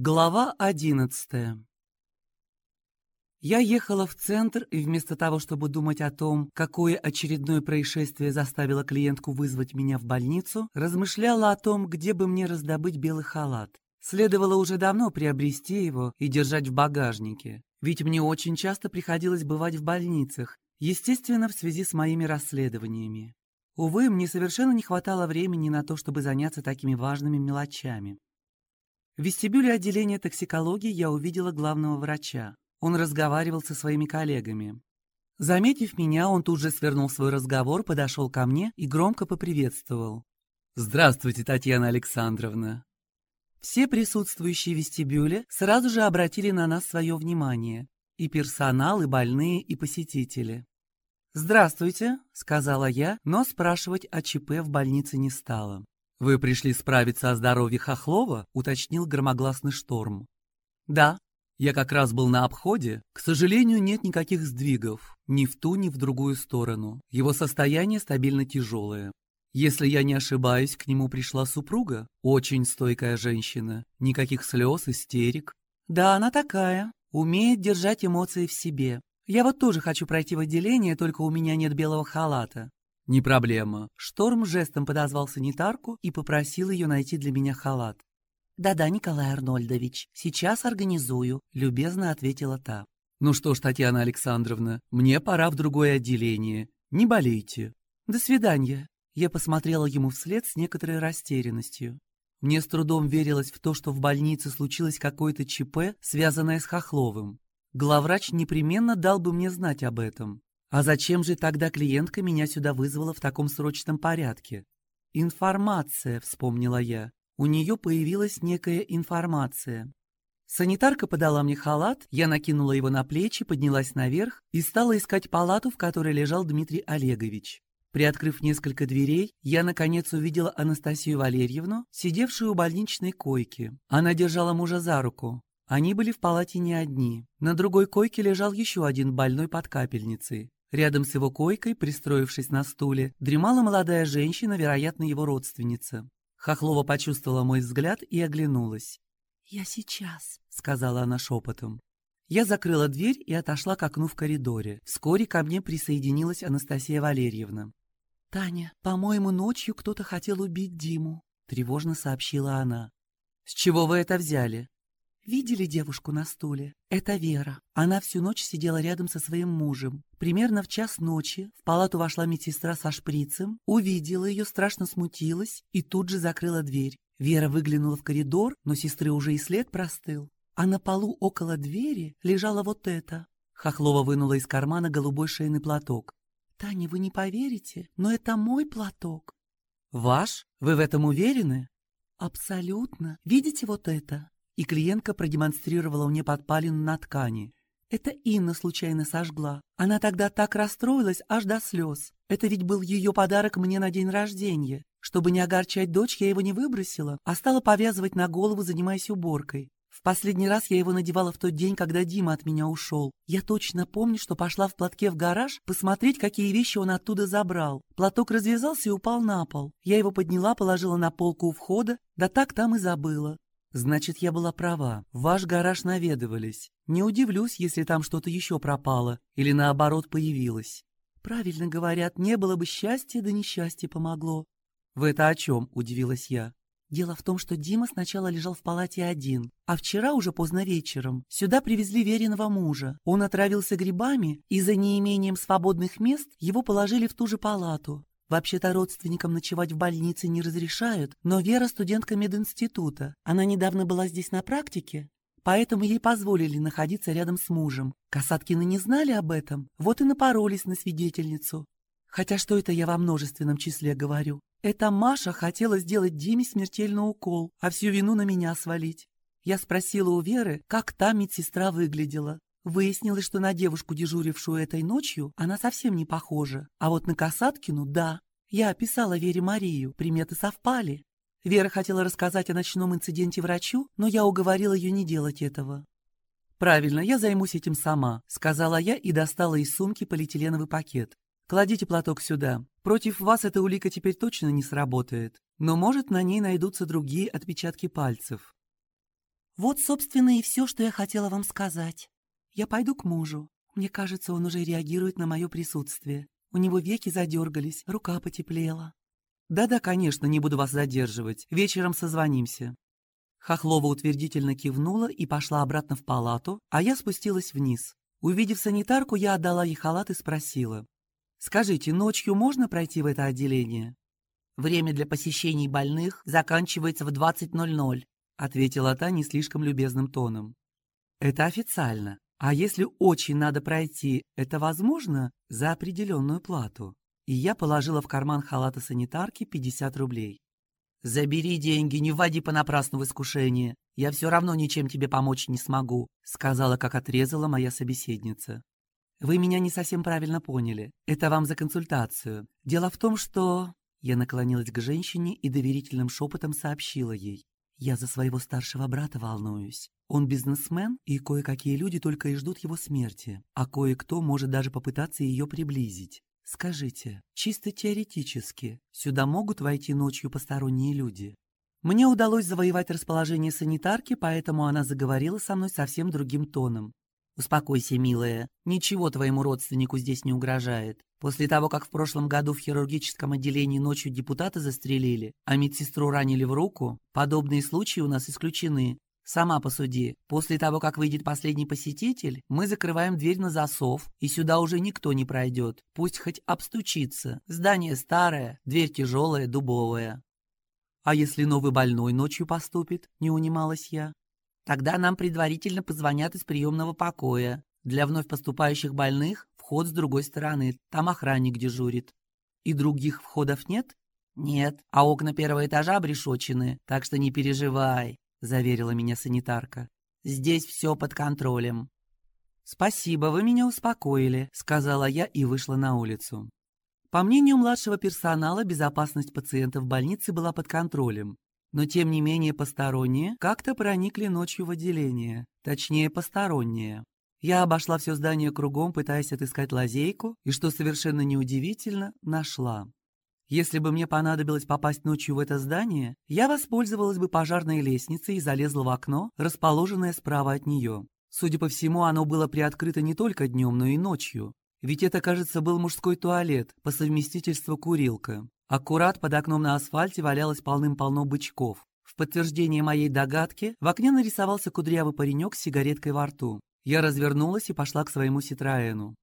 Глава одиннадцатая Я ехала в центр, и вместо того, чтобы думать о том, какое очередное происшествие заставило клиентку вызвать меня в больницу, размышляла о том, где бы мне раздобыть белый халат. Следовало уже давно приобрести его и держать в багажнике, ведь мне очень часто приходилось бывать в больницах, естественно, в связи с моими расследованиями. Увы, мне совершенно не хватало времени на то, чтобы заняться такими важными мелочами. В вестибюле отделения токсикологии я увидела главного врача. Он разговаривал со своими коллегами. Заметив меня, он тут же свернул свой разговор, подошел ко мне и громко поприветствовал. «Здравствуйте, Татьяна Александровна!» Все присутствующие в вестибюле сразу же обратили на нас свое внимание. И персонал, и больные, и посетители. «Здравствуйте», — сказала я, но спрашивать о ЧП в больнице не стала. «Вы пришли справиться о здоровье Хохлова?» — уточнил громогласный шторм. «Да. Я как раз был на обходе. К сожалению, нет никаких сдвигов. Ни в ту, ни в другую сторону. Его состояние стабильно тяжелое. Если я не ошибаюсь, к нему пришла супруга. Очень стойкая женщина. Никаких слез, истерик. Да, она такая. Умеет держать эмоции в себе. Я вот тоже хочу пройти в отделение, только у меня нет белого халата. «Не проблема». Шторм жестом подозвал санитарку и попросил ее найти для меня халат. «Да-да, Николай Арнольдович, сейчас организую», — любезно ответила та. «Ну что ж, Татьяна Александровна, мне пора в другое отделение. Не болейте. До свидания». Я посмотрела ему вслед с некоторой растерянностью. Мне с трудом верилось в то, что в больнице случилось какое-то ЧП, связанное с Хохловым. Главврач непременно дал бы мне знать об этом. А зачем же тогда клиентка меня сюда вызвала в таком срочном порядке? Информация, вспомнила я. У нее появилась некая информация. Санитарка подала мне халат, я накинула его на плечи, поднялась наверх и стала искать палату, в которой лежал Дмитрий Олегович. Приоткрыв несколько дверей, я, наконец, увидела Анастасию Валерьевну, сидевшую у больничной койки. Она держала мужа за руку. Они были в палате не одни. На другой койке лежал еще один больной под капельницей. Рядом с его койкой, пристроившись на стуле, дремала молодая женщина, вероятно, его родственница. Хохлова почувствовала мой взгляд и оглянулась. «Я сейчас», — сказала она шепотом. Я закрыла дверь и отошла к окну в коридоре. Вскоре ко мне присоединилась Анастасия Валерьевна. «Таня, по-моему, ночью кто-то хотел убить Диму», — тревожно сообщила она. «С чего вы это взяли?» Видели девушку на стуле? Это Вера. Она всю ночь сидела рядом со своим мужем. Примерно в час ночи в палату вошла медсестра со шприцем, увидела ее, страшно смутилась и тут же закрыла дверь. Вера выглянула в коридор, но сестры уже и след простыл. А на полу около двери лежало вот это. Хохлова вынула из кармана голубой шейный платок. «Таня, вы не поверите, но это мой платок». «Ваш? Вы в этом уверены?» «Абсолютно. Видите вот это?» И клиентка продемонстрировала мне подпалину на ткани. Это Инна случайно сожгла. Она тогда так расстроилась аж до слез. Это ведь был ее подарок мне на день рождения. Чтобы не огорчать дочь, я его не выбросила, а стала повязывать на голову, занимаясь уборкой. В последний раз я его надевала в тот день, когда Дима от меня ушел. Я точно помню, что пошла в платке в гараж посмотреть, какие вещи он оттуда забрал. Платок развязался и упал на пол. Я его подняла, положила на полку у входа, да так там и забыла. Значит, я была права. В ваш гараж наведывались. Не удивлюсь, если там что-то еще пропало или наоборот появилось. Правильно говорят, не было бы счастья, да несчастье помогло. В это о чем? Удивилась я. Дело в том, что Дима сначала лежал в палате один, а вчера уже поздно вечером сюда привезли веренного мужа. Он отравился грибами, и за неимением свободных мест его положили в ту же палату. Вообще-то родственникам ночевать в больнице не разрешают, но Вера студентка мединститута. Она недавно была здесь на практике, поэтому ей позволили находиться рядом с мужем. Касаткины не знали об этом, вот и напоролись на свидетельницу. Хотя что это я во множественном числе говорю? Эта Маша хотела сделать Диме смертельный укол, а всю вину на меня свалить. Я спросила у Веры, как та медсестра выглядела. Выяснилось, что на девушку, дежурившую этой ночью, она совсем не похожа. А вот на Касаткину – да. Я описала Вере Марию, приметы совпали. Вера хотела рассказать о ночном инциденте врачу, но я уговорила ее не делать этого. «Правильно, я займусь этим сама», — сказала я и достала из сумки полиэтиленовый пакет. «Кладите платок сюда. Против вас эта улика теперь точно не сработает, но, может, на ней найдутся другие отпечатки пальцев». Вот, собственно, и все, что я хотела вам сказать. Я пойду к мужу. Мне кажется, он уже реагирует на мое присутствие. У него веки задергались, рука потеплела. Да-да, конечно, не буду вас задерживать. Вечером созвонимся. Хохлова утвердительно кивнула и пошла обратно в палату, а я спустилась вниз. Увидев санитарку, я отдала ей халат и спросила. «Скажите, ночью можно пройти в это отделение?» «Время для посещений больных заканчивается в 20.00», ответила та не слишком любезным тоном. «Это официально. А если очень надо пройти, это возможно за определенную плату?» И я положила в карман халата санитарки 50 рублей. «Забери деньги, не вводи понапрасну в искушение. Я все равно ничем тебе помочь не смогу», сказала, как отрезала моя собеседница. «Вы меня не совсем правильно поняли. Это вам за консультацию. Дело в том, что...» Я наклонилась к женщине и доверительным шепотом сообщила ей. «Я за своего старшего брата волнуюсь. Он бизнесмен, и кое-какие люди только и ждут его смерти, а кое-кто может даже попытаться ее приблизить. Скажите, чисто теоретически, сюда могут войти ночью посторонние люди? Мне удалось завоевать расположение санитарки, поэтому она заговорила со мной совсем другим тоном. «Успокойся, милая, ничего твоему родственнику здесь не угрожает. После того, как в прошлом году в хирургическом отделении ночью депутата застрелили, а медсестру ранили в руку, подобные случаи у нас исключены. Сама посуди. После того, как выйдет последний посетитель, мы закрываем дверь на засов, и сюда уже никто не пройдет. Пусть хоть обстучится. Здание старое, дверь тяжелая, дубовая. А если новый больной ночью поступит, не унималась я? Тогда нам предварительно позвонят из приемного покоя. Для вновь поступающих больных вход с другой стороны, там охранник дежурит. И других входов нет? Нет, а окна первого этажа обрешочены, так что не переживай. — заверила меня санитарка. «Здесь все под контролем». «Спасибо, вы меня успокоили», — сказала я и вышла на улицу. По мнению младшего персонала, безопасность пациентов больнице была под контролем. Но тем не менее посторонние как-то проникли ночью в отделение. Точнее, посторонние. Я обошла все здание кругом, пытаясь отыскать лазейку, и, что совершенно неудивительно, нашла. Если бы мне понадобилось попасть ночью в это здание, я воспользовалась бы пожарной лестницей и залезла в окно, расположенное справа от нее. Судя по всему, оно было приоткрыто не только днем, но и ночью. Ведь это, кажется, был мужской туалет, по совместительству курилка. Аккурат под окном на асфальте валялось полным-полно бычков. В подтверждение моей догадки в окне нарисовался кудрявый паренек с сигареткой во рту. Я развернулась и пошла к своему Ситроэну.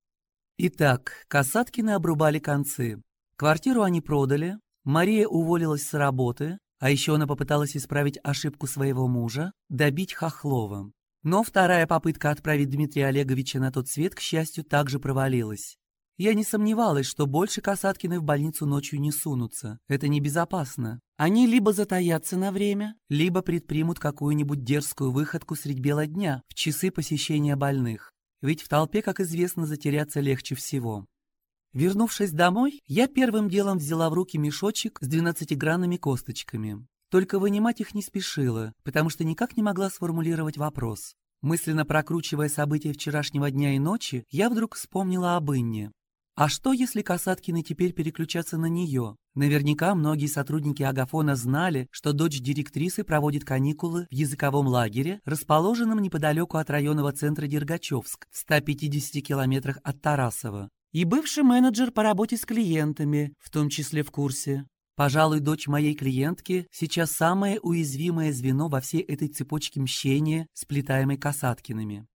Итак, Касаткины обрубали концы. Квартиру они продали, Мария уволилась с работы, а еще она попыталась исправить ошибку своего мужа, добить Хохлова. Но вторая попытка отправить Дмитрия Олеговича на тот свет, к счастью, также провалилась. Я не сомневалась, что больше Касаткины в больницу ночью не сунутся. Это небезопасно. Они либо затаятся на время, либо предпримут какую-нибудь дерзкую выходку средь бела дня в часы посещения больных. Ведь в толпе, как известно, затеряться легче всего. Вернувшись домой, я первым делом взяла в руки мешочек с двенадцатигранными косточками. Только вынимать их не спешила, потому что никак не могла сформулировать вопрос. Мысленно прокручивая события вчерашнего дня и ночи, я вдруг вспомнила об Инне. А что, если Касаткины теперь переключатся на нее? Наверняка многие сотрудники Агафона знали, что дочь директрисы проводит каникулы в языковом лагере, расположенном неподалеку от районного центра Дергачевск, в 150 километрах от Тарасова. И бывший менеджер по работе с клиентами, в том числе в курсе. Пожалуй, дочь моей клиентки сейчас самое уязвимое звено во всей этой цепочке мщения, сплетаемой Касаткиными.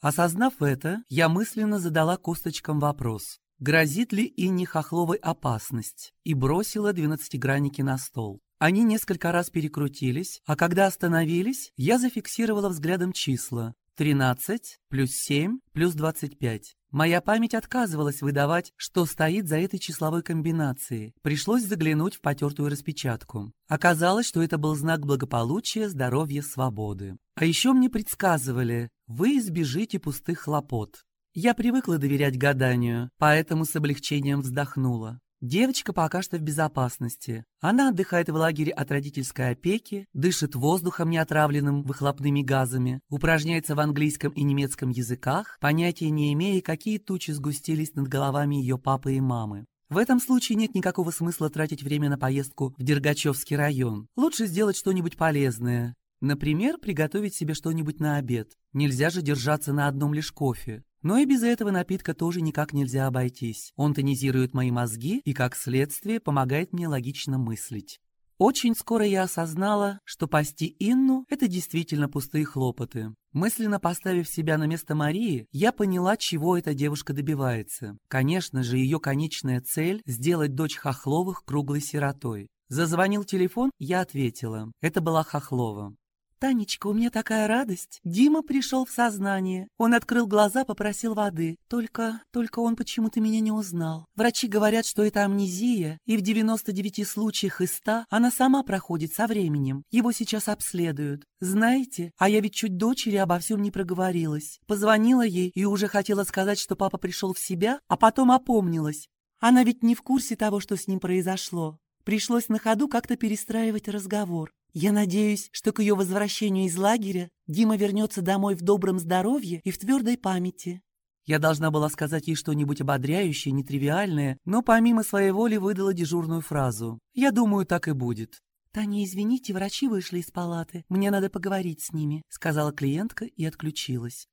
Осознав это, я мысленно задала косточкам вопрос, грозит ли Инне Хохловой опасность, и бросила двенадцатигранники на стол. Они несколько раз перекрутились, а когда остановились, я зафиксировала взглядом числа 13 плюс 7 плюс 25. Моя память отказывалась выдавать, что стоит за этой числовой комбинацией. Пришлось заглянуть в потертую распечатку. Оказалось, что это был знак благополучия, здоровья, свободы. А еще мне предсказывали, вы избежите пустых хлопот. Я привыкла доверять гаданию, поэтому с облегчением вздохнула. Девочка пока что в безопасности. Она отдыхает в лагере от родительской опеки, дышит воздухом, неотравленным выхлопными газами, упражняется в английском и немецком языках, понятия не имея, какие тучи сгустились над головами ее папы и мамы. В этом случае нет никакого смысла тратить время на поездку в Дергачевский район. Лучше сделать что-нибудь полезное. Например, приготовить себе что-нибудь на обед. Нельзя же держаться на одном лишь кофе. Но и без этого напитка тоже никак нельзя обойтись. Он тонизирует мои мозги и, как следствие, помогает мне логично мыслить. Очень скоро я осознала, что пасти Инну – это действительно пустые хлопоты. Мысленно поставив себя на место Марии, я поняла, чего эта девушка добивается. Конечно же, ее конечная цель – сделать дочь Хохловых круглой сиротой. Зазвонил телефон, я ответила. Это была Хохлова. «Танечка, у меня такая радость. Дима пришел в сознание. Он открыл глаза, попросил воды. Только, только он почему-то меня не узнал. Врачи говорят, что это амнезия, и в 99 случаях из 100 она сама проходит со временем. Его сейчас обследуют. Знаете, а я ведь чуть дочери обо всем не проговорилась. Позвонила ей и уже хотела сказать, что папа пришел в себя, а потом опомнилась. Она ведь не в курсе того, что с ним произошло. Пришлось на ходу как-то перестраивать разговор. Я надеюсь, что к ее возвращению из лагеря Дима вернется домой в добром здоровье и в твердой памяти. Я должна была сказать ей что-нибудь ободряющее, нетривиальное, но помимо своей воли выдала дежурную фразу. Я думаю, так и будет. «Таня, извините, врачи вышли из палаты. Мне надо поговорить с ними», — сказала клиентка и отключилась.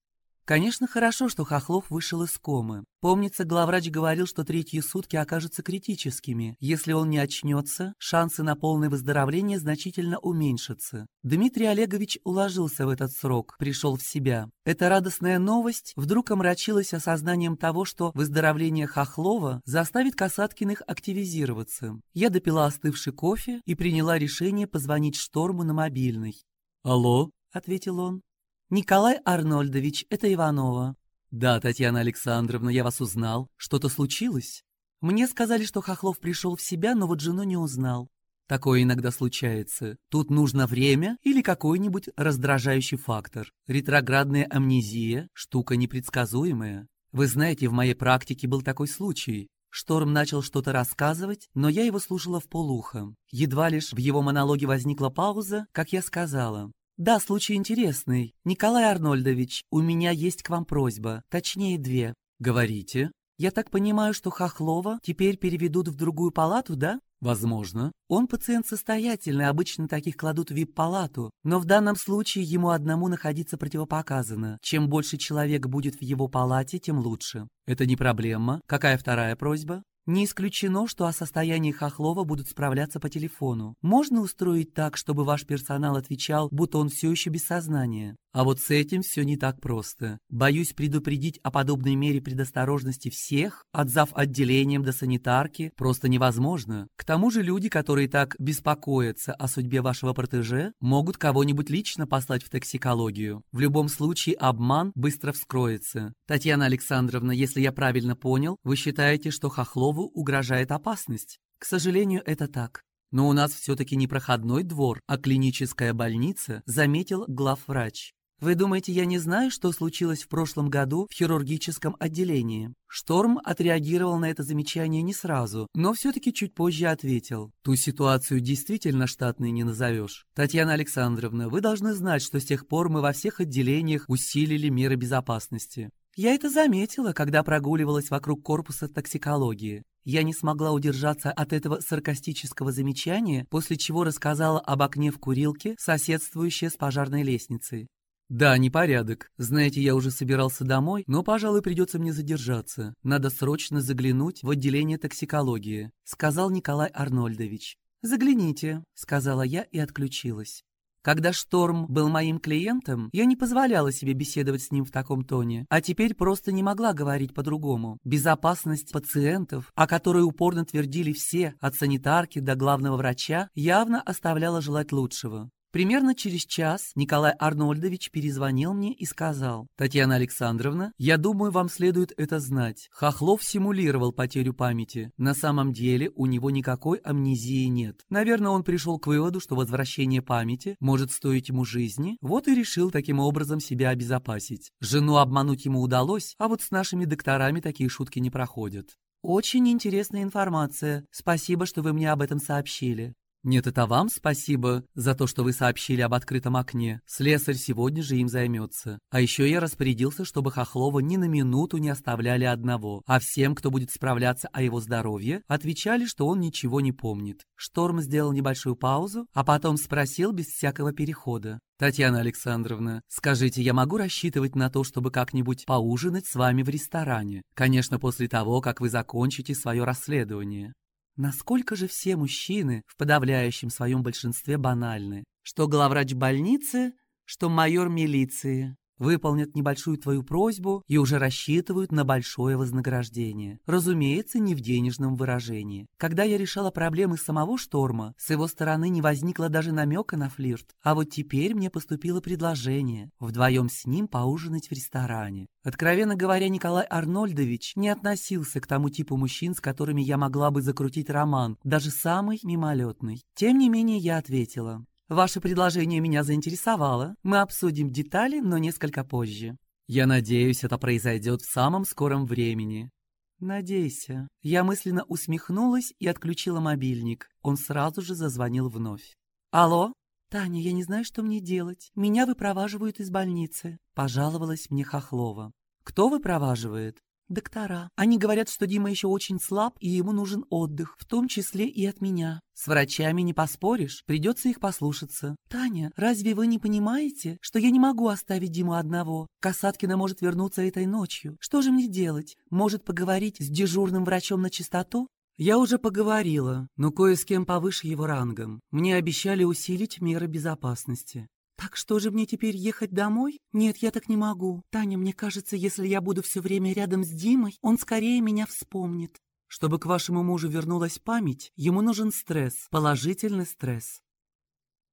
Конечно, хорошо, что Хохлов вышел из комы. Помнится, главврач говорил, что третьи сутки окажутся критическими. Если он не очнется, шансы на полное выздоровление значительно уменьшатся. Дмитрий Олегович уложился в этот срок, пришел в себя. Эта радостная новость вдруг омрачилась осознанием того, что выздоровление Хохлова заставит Касаткиных активизироваться. Я допила остывший кофе и приняла решение позвонить Шторму на мобильный. «Алло?» — ответил он. «Николай Арнольдович, это Иванова». «Да, Татьяна Александровна, я вас узнал. Что-то случилось?» «Мне сказали, что Хохлов пришел в себя, но вот жену не узнал». Такое иногда случается. Тут нужно время или какой-нибудь раздражающий фактор. Ретроградная амнезия – штука непредсказуемая. Вы знаете, в моей практике был такой случай. Шторм начал что-то рассказывать, но я его слушала в полухо. Едва лишь в его монологе возникла пауза, как я сказала. «Да, случай интересный. Николай Арнольдович, у меня есть к вам просьба, точнее две». «Говорите». «Я так понимаю, что Хохлова теперь переведут в другую палату, да?» «Возможно». «Он пациент состоятельный, обычно таких кладут в вип-палату, но в данном случае ему одному находиться противопоказано. Чем больше человек будет в его палате, тем лучше». «Это не проблема. Какая вторая просьба?» Не исключено, что о состоянии Хохлова будут справляться по телефону. Можно устроить так, чтобы ваш персонал отвечал, будто он все еще без сознания. А вот с этим все не так просто. Боюсь предупредить о подобной мере предосторожности всех, от зав. отделением до санитарки, просто невозможно. К тому же люди, которые так беспокоятся о судьбе вашего протеже, могут кого-нибудь лично послать в токсикологию. В любом случае обман быстро вскроется. Татьяна Александровна, если я правильно понял, вы считаете, что Хохлову угрожает опасность? К сожалению, это так. Но у нас все-таки не проходной двор, а клиническая больница, заметил главврач. Вы думаете, я не знаю, что случилось в прошлом году в хирургическом отделении? Шторм отреагировал на это замечание не сразу, но все-таки чуть позже ответил. Ту ситуацию действительно штатной не назовешь. Татьяна Александровна, вы должны знать, что с тех пор мы во всех отделениях усилили меры безопасности. Я это заметила, когда прогуливалась вокруг корпуса токсикологии. Я не смогла удержаться от этого саркастического замечания, после чего рассказала об окне в курилке, соседствующей с пожарной лестницей. «Да, непорядок. Знаете, я уже собирался домой, но, пожалуй, придется мне задержаться. Надо срочно заглянуть в отделение токсикологии», — сказал Николай Арнольдович. «Загляните», — сказала я и отключилась. Когда Шторм был моим клиентом, я не позволяла себе беседовать с ним в таком тоне, а теперь просто не могла говорить по-другому. Безопасность пациентов, о которой упорно твердили все, от санитарки до главного врача, явно оставляла желать лучшего. Примерно через час Николай Арнольдович перезвонил мне и сказал, «Татьяна Александровна, я думаю, вам следует это знать. Хохлов симулировал потерю памяти. На самом деле у него никакой амнезии нет. Наверное, он пришел к выводу, что возвращение памяти может стоить ему жизни, вот и решил таким образом себя обезопасить. Жену обмануть ему удалось, а вот с нашими докторами такие шутки не проходят». «Очень интересная информация. Спасибо, что вы мне об этом сообщили». Нет, это вам спасибо за то, что вы сообщили об открытом окне. Слесарь сегодня же им займется. А еще я распорядился, чтобы Хохлова ни на минуту не оставляли одного, а всем, кто будет справляться о его здоровье, отвечали, что он ничего не помнит. Шторм сделал небольшую паузу, а потом спросил без всякого перехода. «Татьяна Александровна, скажите, я могу рассчитывать на то, чтобы как-нибудь поужинать с вами в ресторане? Конечно, после того, как вы закончите свое расследование». Насколько же все мужчины в подавляющем своем большинстве банальны? Что главврач больницы, что майор милиции выполнят небольшую твою просьбу и уже рассчитывают на большое вознаграждение. Разумеется, не в денежном выражении. Когда я решала проблемы самого Шторма, с его стороны не возникло даже намека на флирт. А вот теперь мне поступило предложение вдвоем с ним поужинать в ресторане. Откровенно говоря, Николай Арнольдович не относился к тому типу мужчин, с которыми я могла бы закрутить роман, даже самый мимолетный. Тем не менее, я ответила. Ваше предложение меня заинтересовало. Мы обсудим детали, но несколько позже. Я надеюсь, это произойдет в самом скором времени. Надейся. Я мысленно усмехнулась и отключила мобильник. Он сразу же зазвонил вновь. Алло? Таня, я не знаю, что мне делать. Меня выпроваживают из больницы. Пожаловалась мне Хохлова. Кто выпроваживает? Доктора. Они говорят, что Дима еще очень слаб, и ему нужен отдых, в том числе и от меня. С врачами не поспоришь, придется их послушаться. Таня, разве вы не понимаете, что я не могу оставить Диму одного? Касаткина может вернуться этой ночью. Что же мне делать? Может поговорить с дежурным врачом на чистоту? Я уже поговорила, но кое с кем повыше его рангом. Мне обещали усилить меры безопасности. «Так что же мне теперь ехать домой? Нет, я так не могу. Таня, мне кажется, если я буду все время рядом с Димой, он скорее меня вспомнит. Чтобы к вашему мужу вернулась память, ему нужен стресс, положительный стресс.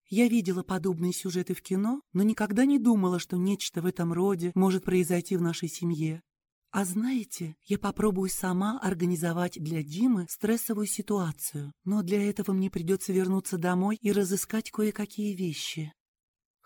Я видела подобные сюжеты в кино, но никогда не думала, что нечто в этом роде может произойти в нашей семье. А знаете, я попробую сама организовать для Димы стрессовую ситуацию, но для этого мне придется вернуться домой и разыскать кое-какие вещи.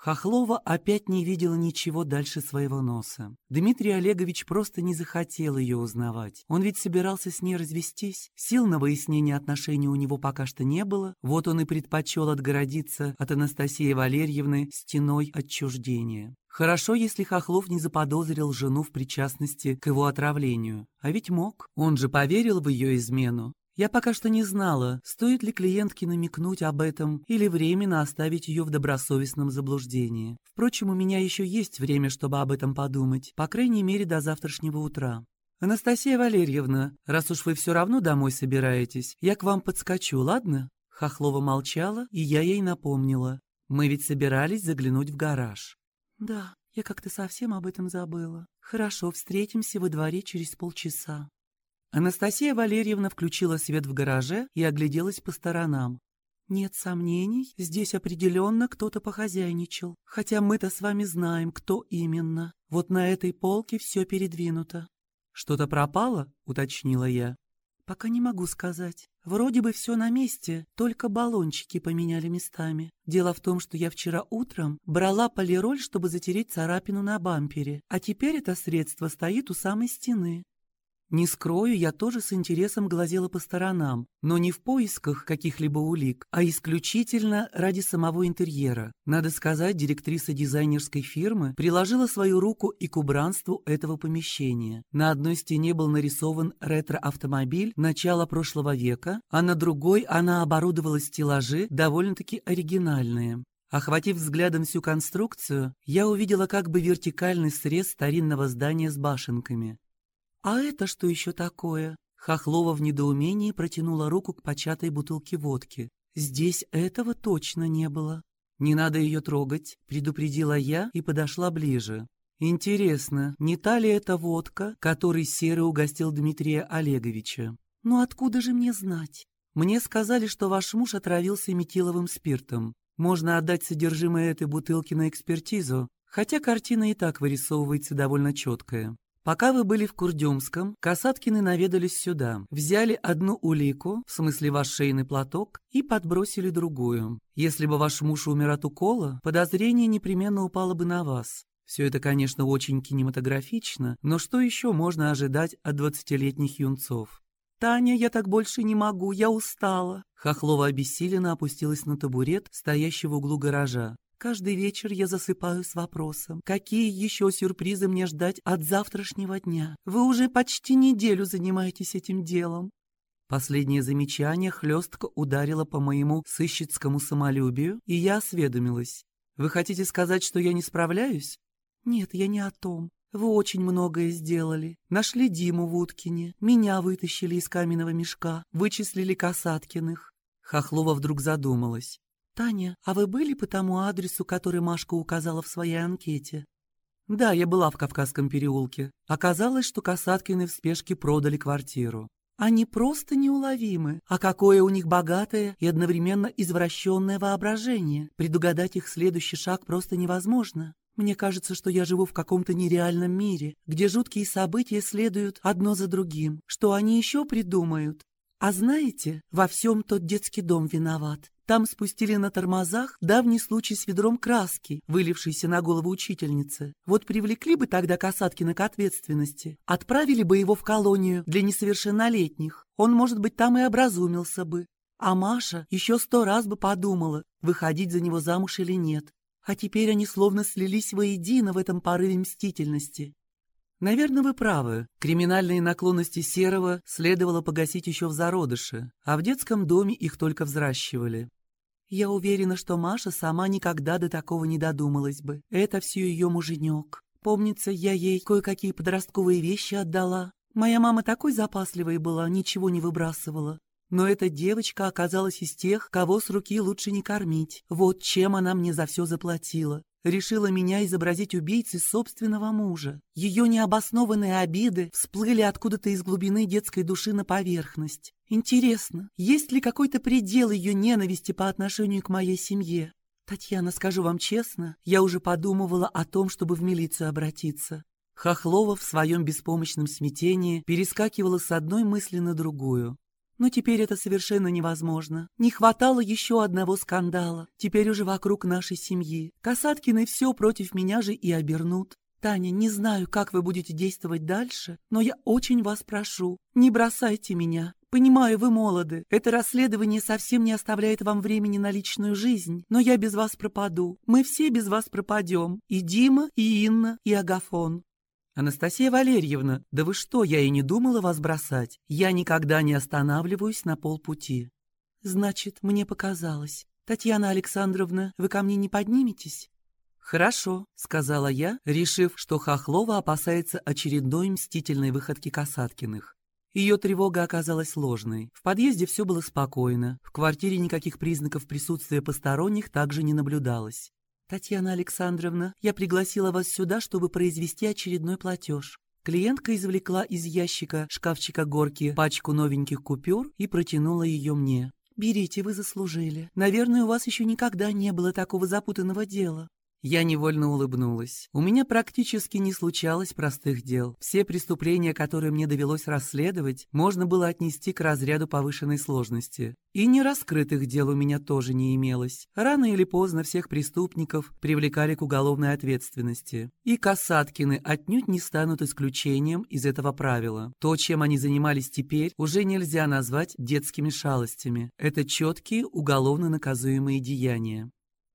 Хохлова опять не видела ничего дальше своего носа. Дмитрий Олегович просто не захотел ее узнавать. Он ведь собирался с ней развестись. Сил на выяснение отношений у него пока что не было. Вот он и предпочел отгородиться от Анастасии Валерьевны стеной отчуждения. Хорошо, если Хохлов не заподозрил жену в причастности к его отравлению. А ведь мог. Он же поверил в ее измену. Я пока что не знала, стоит ли клиентке намекнуть об этом или временно оставить ее в добросовестном заблуждении. Впрочем, у меня еще есть время, чтобы об этом подумать, по крайней мере, до завтрашнего утра. «Анастасия Валерьевна, раз уж вы все равно домой собираетесь, я к вам подскочу, ладно?» Хохлова молчала, и я ей напомнила. «Мы ведь собирались заглянуть в гараж». «Да, я как-то совсем об этом забыла. Хорошо, встретимся во дворе через полчаса». Анастасия Валерьевна включила свет в гараже и огляделась по сторонам. «Нет сомнений, здесь определенно кто-то похозяйничал. Хотя мы-то с вами знаем, кто именно. Вот на этой полке все передвинуто». «Что-то пропало?» — уточнила я. «Пока не могу сказать. Вроде бы все на месте, только баллончики поменяли местами. Дело в том, что я вчера утром брала полироль, чтобы затереть царапину на бампере, а теперь это средство стоит у самой стены. Не скрою, я тоже с интересом глазела по сторонам, но не в поисках каких-либо улик, а исключительно ради самого интерьера. Надо сказать, директриса дизайнерской фирмы приложила свою руку и к убранству этого помещения. На одной стене был нарисован ретро-автомобиль начала прошлого века, а на другой она оборудовала стеллажи довольно-таки оригинальные. Охватив взглядом всю конструкцию, я увидела как бы вертикальный срез старинного здания с башенками. «А это что еще такое?» Хохлова в недоумении протянула руку к початой бутылке водки. «Здесь этого точно не было». «Не надо ее трогать», — предупредила я и подошла ближе. «Интересно, не та ли это водка, которой Серый угостил Дмитрия Олеговича?» «Ну откуда же мне знать?» «Мне сказали, что ваш муж отравился метиловым спиртом. Можно отдать содержимое этой бутылки на экспертизу, хотя картина и так вырисовывается довольно четкая. Пока вы были в Курдюмском, Касаткины наведались сюда, взяли одну улику, в смысле ваш шейный платок, и подбросили другую. Если бы ваш муж умер от укола, подозрение непременно упало бы на вас. Все это, конечно, очень кинематографично, но что еще можно ожидать от двадцатилетних юнцов? «Таня, я так больше не могу, я устала». Хохлова обессиленно опустилась на табурет, стоящий в углу гаража. Каждый вечер я засыпаю с вопросом, какие еще сюрпризы мне ждать от завтрашнего дня. Вы уже почти неделю занимаетесь этим делом. Последнее замечание хлестко ударило по моему сыщицкому самолюбию, и я осведомилась. «Вы хотите сказать, что я не справляюсь?» «Нет, я не о том. Вы очень многое сделали. Нашли Диму в Уткине, меня вытащили из каменного мешка, вычислили Касаткиных». Хохлова вдруг задумалась. «Таня, а вы были по тому адресу, который Машка указала в своей анкете?» «Да, я была в Кавказском переулке. Оказалось, что Касаткины в спешке продали квартиру. Они просто неуловимы. А какое у них богатое и одновременно извращенное воображение. Предугадать их следующий шаг просто невозможно. Мне кажется, что я живу в каком-то нереальном мире, где жуткие события следуют одно за другим. Что они еще придумают? А знаете, во всем тот детский дом виноват. Там спустили на тормозах давний случай с ведром краски, вылившийся на голову учительницы. Вот привлекли бы тогда Касаткина к ответственности, отправили бы его в колонию для несовершеннолетних. Он, может быть, там и образумился бы. А Маша еще сто раз бы подумала, выходить за него замуж или нет. А теперь они словно слились воедино в этом порыве мстительности. Наверное, вы правы. Криминальные наклонности Серого следовало погасить еще в зародыше, а в детском доме их только взращивали. Я уверена, что Маша сама никогда до такого не додумалась бы. Это все ее муженек. Помнится, я ей кое-какие подростковые вещи отдала. Моя мама такой запасливой была, ничего не выбрасывала. Но эта девочка оказалась из тех, кого с руки лучше не кормить. Вот чем она мне за все заплатила. Решила меня изобразить убийцей собственного мужа. Ее необоснованные обиды всплыли откуда-то из глубины детской души на поверхность. Интересно, есть ли какой-то предел ее ненависти по отношению к моей семье? Татьяна, скажу вам честно, я уже подумывала о том, чтобы в милицию обратиться. Хохлова в своем беспомощном смятении перескакивала с одной мысли на другую. Но теперь это совершенно невозможно. Не хватало еще одного скандала. Теперь уже вокруг нашей семьи. Касаткины все против меня же и обернут. Таня, не знаю, как вы будете действовать дальше, но я очень вас прошу, не бросайте меня. Понимаю, вы молоды. Это расследование совсем не оставляет вам времени на личную жизнь, но я без вас пропаду. Мы все без вас пропадем. И Дима, и Инна, и Агафон. «Анастасия Валерьевна, да вы что, я и не думала вас бросать. Я никогда не останавливаюсь на полпути». «Значит, мне показалось. Татьяна Александровна, вы ко мне не подниметесь?» «Хорошо», — сказала я, решив, что Хохлова опасается очередной мстительной выходки Касаткиных. Ее тревога оказалась ложной. В подъезде все было спокойно, в квартире никаких признаков присутствия посторонних также не наблюдалось. «Татьяна Александровна, я пригласила вас сюда, чтобы произвести очередной платеж». Клиентка извлекла из ящика шкафчика горки пачку новеньких купюр и протянула ее мне. «Берите, вы заслужили. Наверное, у вас еще никогда не было такого запутанного дела. Я невольно улыбнулась. У меня практически не случалось простых дел. Все преступления, которые мне довелось расследовать, можно было отнести к разряду повышенной сложности. И нераскрытых дел у меня тоже не имелось. Рано или поздно всех преступников привлекали к уголовной ответственности. И Касаткины отнюдь не станут исключением из этого правила. То, чем они занимались теперь, уже нельзя назвать детскими шалостями. Это четкие уголовно наказуемые деяния.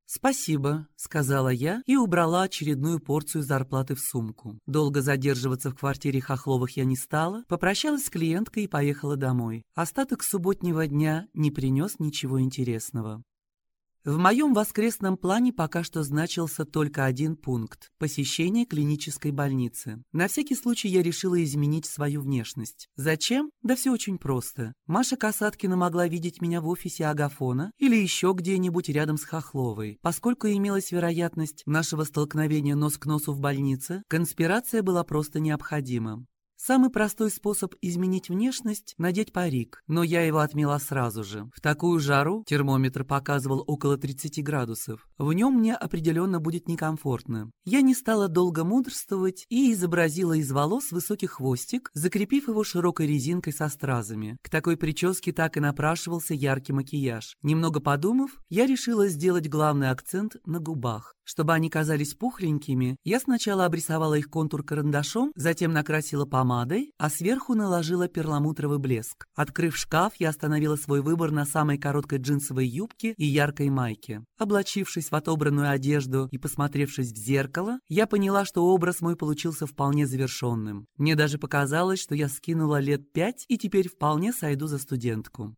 «Спасибо», — сказала я и убрала очередную порцию зарплаты в сумку. Долго задерживаться в квартире Хохловых я не стала, попрощалась с клиенткой и поехала домой. Остаток субботнего дня не принес ничего интересного. В моем воскресном плане пока что значился только один пункт – посещение клинической больницы. На всякий случай я решила изменить свою внешность. Зачем? Да все очень просто. Маша Касаткина могла видеть меня в офисе Агафона или еще где-нибудь рядом с Хохловой. Поскольку имелась вероятность нашего столкновения нос к носу в больнице, конспирация была просто необходима. Самый простой способ изменить внешность – надеть парик, но я его отмела сразу же. В такую жару термометр показывал около 30 градусов. В нем мне определенно будет некомфортно. Я не стала долго мудрствовать и изобразила из волос высокий хвостик, закрепив его широкой резинкой со стразами. К такой прическе так и напрашивался яркий макияж. Немного подумав, я решила сделать главный акцент на губах. Чтобы они казались пухленькими, я сначала обрисовала их контур карандашом, затем накрасила помадой, а сверху наложила перламутровый блеск. Открыв шкаф, я остановила свой выбор на самой короткой джинсовой юбке и яркой майке. Облачившись в отобранную одежду и посмотревшись в зеркало, я поняла, что образ мой получился вполне завершенным. Мне даже показалось, что я скинула лет пять и теперь вполне сойду за студентку.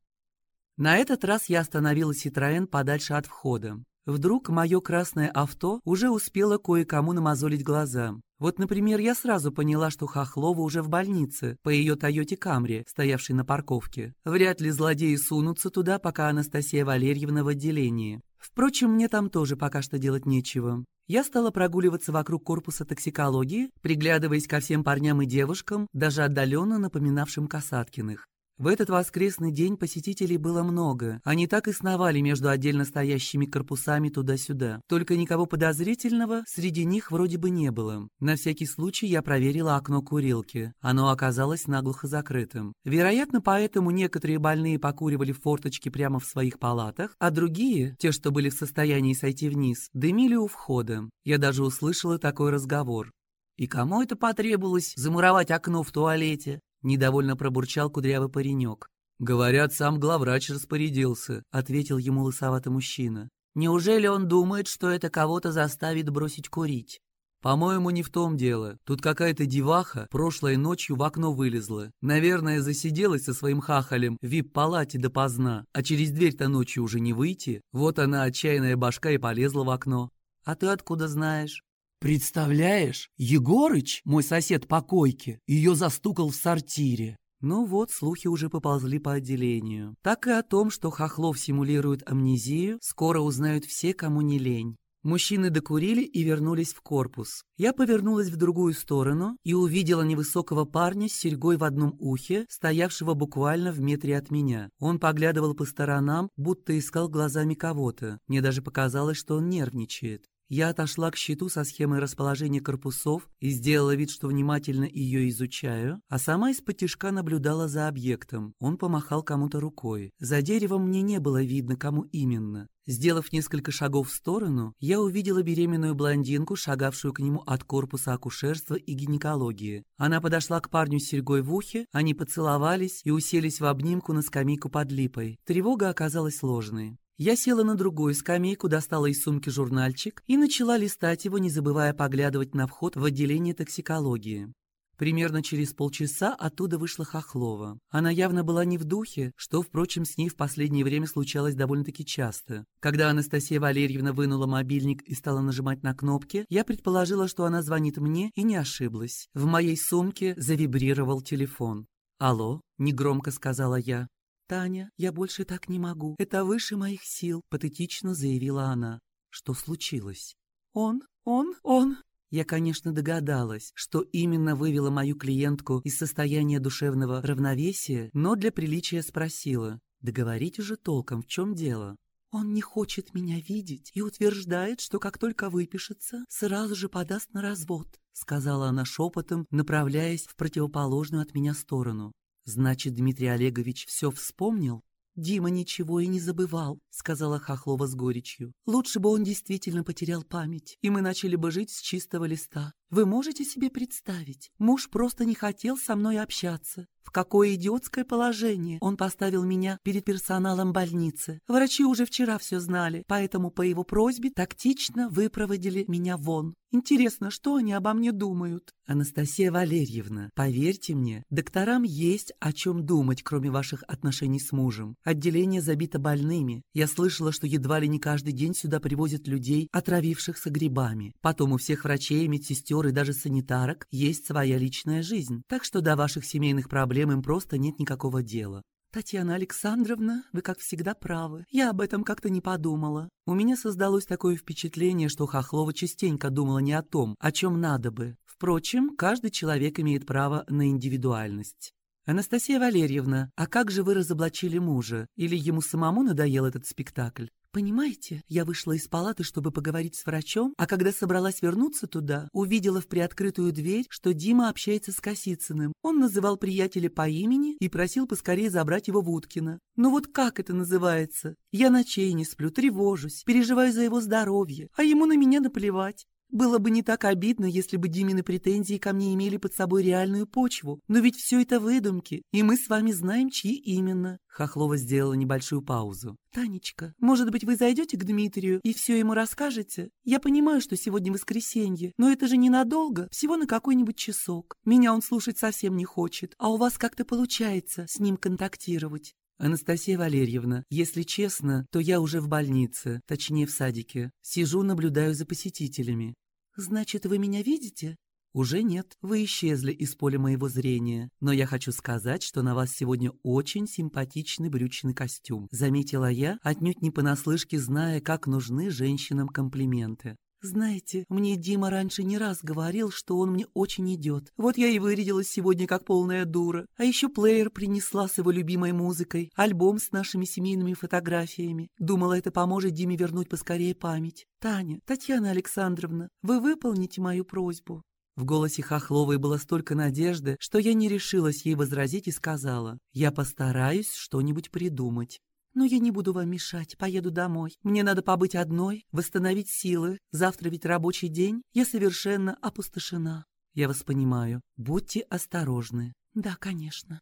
На этот раз я остановила Ситроен подальше от входа. Вдруг мое красное авто уже успело кое-кому намазолить глаза. Вот, например, я сразу поняла, что Хохлова уже в больнице, по ее Тойоте Камри, стоявшей на парковке. Вряд ли злодеи сунутся туда, пока Анастасия Валерьевна в отделении. Впрочем, мне там тоже пока что делать нечего. Я стала прогуливаться вокруг корпуса токсикологии, приглядываясь ко всем парням и девушкам, даже отдаленно напоминавшим Касаткиных. В этот воскресный день посетителей было много. Они так и сновали между отдельно стоящими корпусами туда-сюда. Только никого подозрительного среди них вроде бы не было. На всякий случай я проверила окно курилки. Оно оказалось наглухо закрытым. Вероятно, поэтому некоторые больные покуривали в форточке прямо в своих палатах, а другие, те, что были в состоянии сойти вниз, дымили у входа. Я даже услышала такой разговор. И кому это потребовалось замуровать окно в туалете? Недовольно пробурчал кудрявый паренек. «Говорят, сам главврач распорядился», — ответил ему лысоватый мужчина. «Неужели он думает, что это кого-то заставит бросить курить?» «По-моему, не в том дело. Тут какая-то деваха прошлой ночью в окно вылезла. Наверное, засиделась со своим хахалем в вип-палате допоздна, а через дверь-то ночью уже не выйти. Вот она, отчаянная башка, и полезла в окно. А ты откуда знаешь?» «Представляешь, Егорыч, мой сосед по койке, ее застукал в сортире». Ну вот, слухи уже поползли по отделению. Так и о том, что Хохлов симулирует амнезию, скоро узнают все, кому не лень. Мужчины докурили и вернулись в корпус. Я повернулась в другую сторону и увидела невысокого парня с серьгой в одном ухе, стоявшего буквально в метре от меня. Он поглядывал по сторонам, будто искал глазами кого-то. Мне даже показалось, что он нервничает. Я отошла к щиту со схемой расположения корпусов и сделала вид, что внимательно ее изучаю, а сама из-под наблюдала за объектом. Он помахал кому-то рукой. За деревом мне не было видно, кому именно. Сделав несколько шагов в сторону, я увидела беременную блондинку, шагавшую к нему от корпуса акушерства и гинекологии. Она подошла к парню с серьгой в ухе, они поцеловались и уселись в обнимку на скамейку под липой. Тревога оказалась ложной. Я села на другую скамейку, достала из сумки журнальчик и начала листать его, не забывая поглядывать на вход в отделение токсикологии. Примерно через полчаса оттуда вышла Хохлова. Она явно была не в духе, что, впрочем, с ней в последнее время случалось довольно-таки часто. Когда Анастасия Валерьевна вынула мобильник и стала нажимать на кнопки, я предположила, что она звонит мне, и не ошиблась. В моей сумке завибрировал телефон. «Алло», — негромко сказала я. «Таня, я больше так не могу. Это выше моих сил», — патетично заявила она. «Что случилось?» «Он, он, он!» Я, конечно, догадалась, что именно вывело мою клиентку из состояния душевного равновесия, но для приличия спросила. «Договорите же толком, в чем дело?» «Он не хочет меня видеть и утверждает, что как только выпишется, сразу же подаст на развод», сказала она шепотом, направляясь в противоположную от меня сторону. Значит, Дмитрий Олегович все вспомнил? «Дима ничего и не забывал», — сказала Хохлова с горечью. «Лучше бы он действительно потерял память, и мы начали бы жить с чистого листа. Вы можете себе представить? Муж просто не хотел со мной общаться. В какое идиотское положение он поставил меня перед персоналом больницы. Врачи уже вчера все знали, поэтому по его просьбе тактично выпроводили меня вон. Интересно, что они обо мне думают? Анастасия Валерьевна, поверьте мне, докторам есть о чем думать, кроме ваших отношений с мужем. Отделение забито больными. Я слышала, что едва ли не каждый день сюда привозят людей, отравившихся грибами. Потом у всех врачей, медсестер и даже санитарок есть своя личная жизнь. Так что до ваших семейных проблем им просто нет никакого дела. «Татьяна Александровна, вы, как всегда, правы. Я об этом как-то не подумала. У меня создалось такое впечатление, что Хохлова частенько думала не о том, о чем надо бы. Впрочем, каждый человек имеет право на индивидуальность. «Анастасия Валерьевна, а как же вы разоблачили мужа? Или ему самому надоел этот спектакль? Понимаете, я вышла из палаты, чтобы поговорить с врачом, а когда собралась вернуться туда, увидела в приоткрытую дверь, что Дима общается с Косицыным. Он называл приятеля по имени и просил поскорее забрать его в Уткино. Ну вот как это называется? Я ночей не сплю, тревожусь, переживаю за его здоровье, а ему на меня наплевать. Было бы не так обидно, если бы Димины претензии ко мне имели под собой реальную почву. Но ведь все это выдумки, и мы с вами знаем, чьи именно. Хохлова сделала небольшую паузу. «Танечка, может быть, вы зайдете к Дмитрию и все ему расскажете? Я понимаю, что сегодня воскресенье, но это же ненадолго, всего на какой-нибудь часок. Меня он слушать совсем не хочет, а у вас как-то получается с ним контактировать. «Анастасия Валерьевна, если честно, то я уже в больнице, точнее в садике. Сижу, наблюдаю за посетителями». «Значит, вы меня видите?» «Уже нет, вы исчезли из поля моего зрения. Но я хочу сказать, что на вас сегодня очень симпатичный брючный костюм», заметила я, отнюдь не понаслышке зная, как нужны женщинам комплименты. Знаете, мне Дима раньше не раз говорил, что он мне очень идет. Вот я и вырядилась сегодня как полная дура. А еще плеер принесла с его любимой музыкой, альбом с нашими семейными фотографиями. Думала, это поможет Диме вернуть поскорее память. Таня, Татьяна Александровна, вы выполните мою просьбу. В голосе Хохловой было столько надежды, что я не решилась ей возразить и сказала, «Я постараюсь что-нибудь придумать». «Но я не буду вам мешать, поеду домой. Мне надо побыть одной, восстановить силы. Завтра ведь рабочий день, я совершенно опустошена». «Я вас понимаю. Будьте осторожны». «Да, конечно».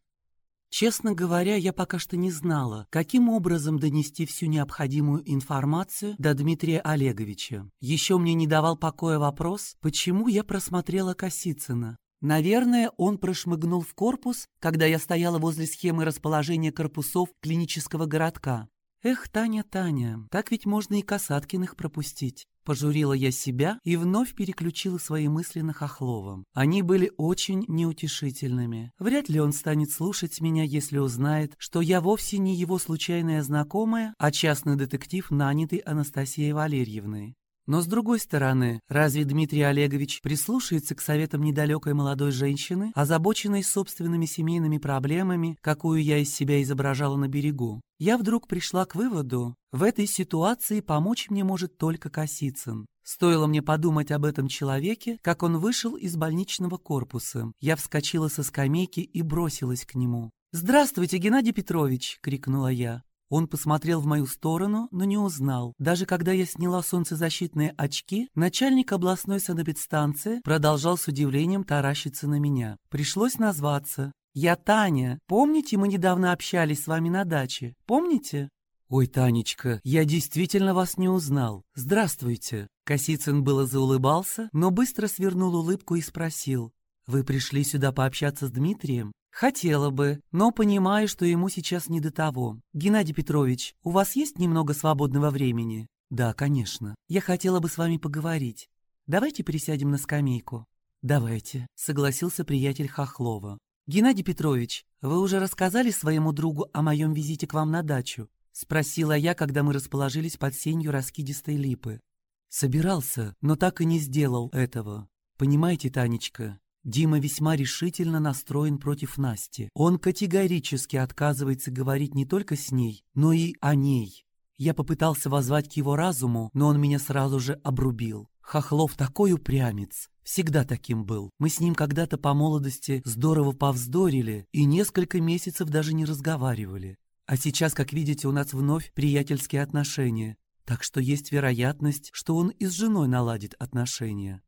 Честно говоря, я пока что не знала, каким образом донести всю необходимую информацию до Дмитрия Олеговича. Еще мне не давал покоя вопрос, почему я просмотрела Косицына. Наверное, он прошмыгнул в корпус, когда я стояла возле схемы расположения корпусов клинического городка. Эх, Таня, Таня, так ведь можно и Касаткиных пропустить. Пожурила я себя и вновь переключила свои мысли на Хохлова. Они были очень неутешительными. Вряд ли он станет слушать меня, если узнает, что я вовсе не его случайная знакомая, а частный детектив, нанятый Анастасией Валерьевной. Но с другой стороны, разве Дмитрий Олегович прислушается к советам недалекой молодой женщины, озабоченной собственными семейными проблемами, какую я из себя изображала на берегу? Я вдруг пришла к выводу, в этой ситуации помочь мне может только Косицын. Стоило мне подумать об этом человеке, как он вышел из больничного корпуса. Я вскочила со скамейки и бросилась к нему. «Здравствуйте, Геннадий Петрович!» — крикнула я. Он посмотрел в мою сторону, но не узнал. Даже когда я сняла солнцезащитные очки, начальник областной санэпидстанции продолжал с удивлением таращиться на меня. Пришлось назваться. «Я Таня. Помните, мы недавно общались с вами на даче? Помните?» «Ой, Танечка, я действительно вас не узнал. Здравствуйте». Косицын было заулыбался, но быстро свернул улыбку и спросил. «Вы пришли сюда пообщаться с Дмитрием?» «Хотела бы, но понимаю, что ему сейчас не до того. Геннадий Петрович, у вас есть немного свободного времени?» «Да, конечно. Я хотела бы с вами поговорить. Давайте присядем на скамейку». «Давайте», — согласился приятель Хохлова. «Геннадий Петрович, вы уже рассказали своему другу о моем визите к вам на дачу?» — спросила я, когда мы расположились под сенью раскидистой липы. «Собирался, но так и не сделал этого. Понимаете, Танечка, Дима весьма решительно настроен против Насти. Он категорически отказывается говорить не только с ней, но и о ней. Я попытался воззвать к его разуму, но он меня сразу же обрубил. Хохлов такой упрямец. Всегда таким был. Мы с ним когда-то по молодости здорово повздорили и несколько месяцев даже не разговаривали. А сейчас, как видите, у нас вновь приятельские отношения. Так что есть вероятность, что он и с женой наладит отношения.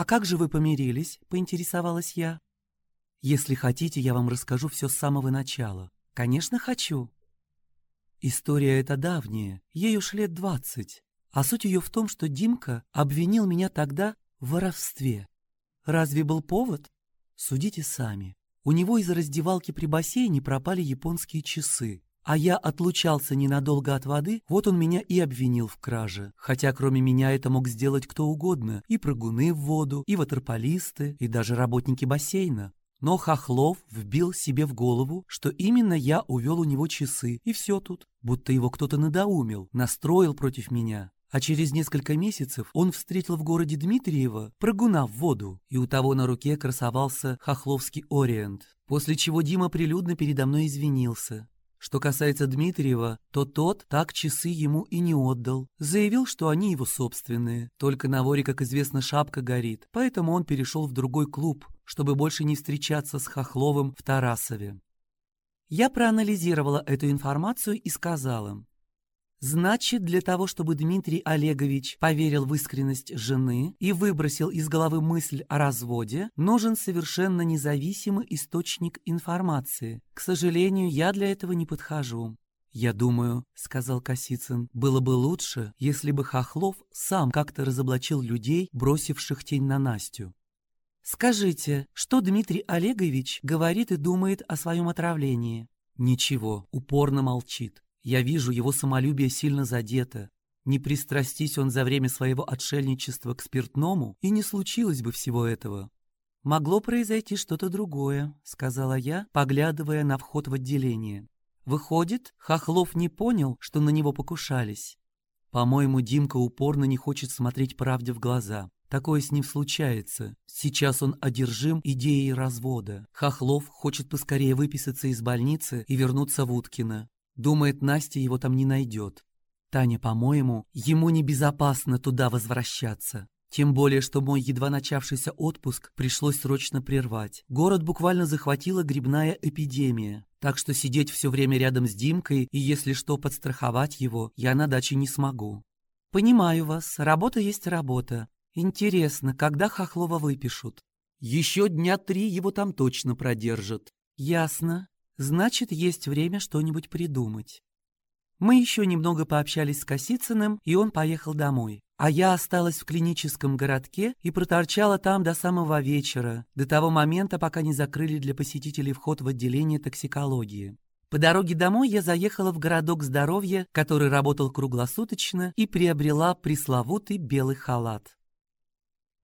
«А как же вы помирились?» — поинтересовалась я. «Если хотите, я вам расскажу все с самого начала». «Конечно, хочу». История эта давняя, ей уж лет двадцать. А суть ее в том, что Димка обвинил меня тогда в воровстве. Разве был повод? Судите сами. У него из раздевалки при бассейне пропали японские часы. А я отлучался ненадолго от воды, вот он меня и обвинил в краже. Хотя кроме меня это мог сделать кто угодно. И прыгуны в воду, и ватерполисты, и даже работники бассейна. Но Хохлов вбил себе в голову, что именно я увел у него часы, и все тут. Будто его кто-то надоумил, настроил против меня. А через несколько месяцев он встретил в городе Дмитриева прыгуна в воду, и у того на руке красовался хохловский ориент. После чего Дима прилюдно передо мной извинился. Что касается Дмитриева, то тот так часы ему и не отдал. Заявил, что они его собственные. Только на воре, как известно, шапка горит. Поэтому он перешел в другой клуб, чтобы больше не встречаться с Хохловым в Тарасове. Я проанализировала эту информацию и сказала, Значит, для того, чтобы Дмитрий Олегович поверил в искренность жены и выбросил из головы мысль о разводе, нужен совершенно независимый источник информации. К сожалению, я для этого не подхожу. «Я думаю», — сказал Косицын, — «было бы лучше, если бы Хохлов сам как-то разоблачил людей, бросивших тень на Настю». «Скажите, что Дмитрий Олегович говорит и думает о своем отравлении?» «Ничего, упорно молчит. Я вижу, его самолюбие сильно задето. Не пристрастись он за время своего отшельничества к спиртному, и не случилось бы всего этого. «Могло произойти что-то другое», — сказала я, поглядывая на вход в отделение. «Выходит, Хохлов не понял, что на него покушались». По-моему, Димка упорно не хочет смотреть правде в глаза. Такое с ним случается. Сейчас он одержим идеей развода. Хохлов хочет поскорее выписаться из больницы и вернуться в Уткино. Думает, Настя его там не найдет. Таня, по-моему, ему небезопасно туда возвращаться. Тем более, что мой едва начавшийся отпуск пришлось срочно прервать. Город буквально захватила грибная эпидемия. Так что сидеть все время рядом с Димкой и, если что, подстраховать его, я на даче не смогу. Понимаю вас, работа есть работа. Интересно, когда Хохлова выпишут? Еще дня три его там точно продержат. Ясно. Значит, есть время что-нибудь придумать. Мы еще немного пообщались с Косицыным, и он поехал домой. А я осталась в клиническом городке и проторчала там до самого вечера, до того момента, пока не закрыли для посетителей вход в отделение токсикологии. По дороге домой я заехала в городок здоровья, который работал круглосуточно, и приобрела пресловутый белый халат.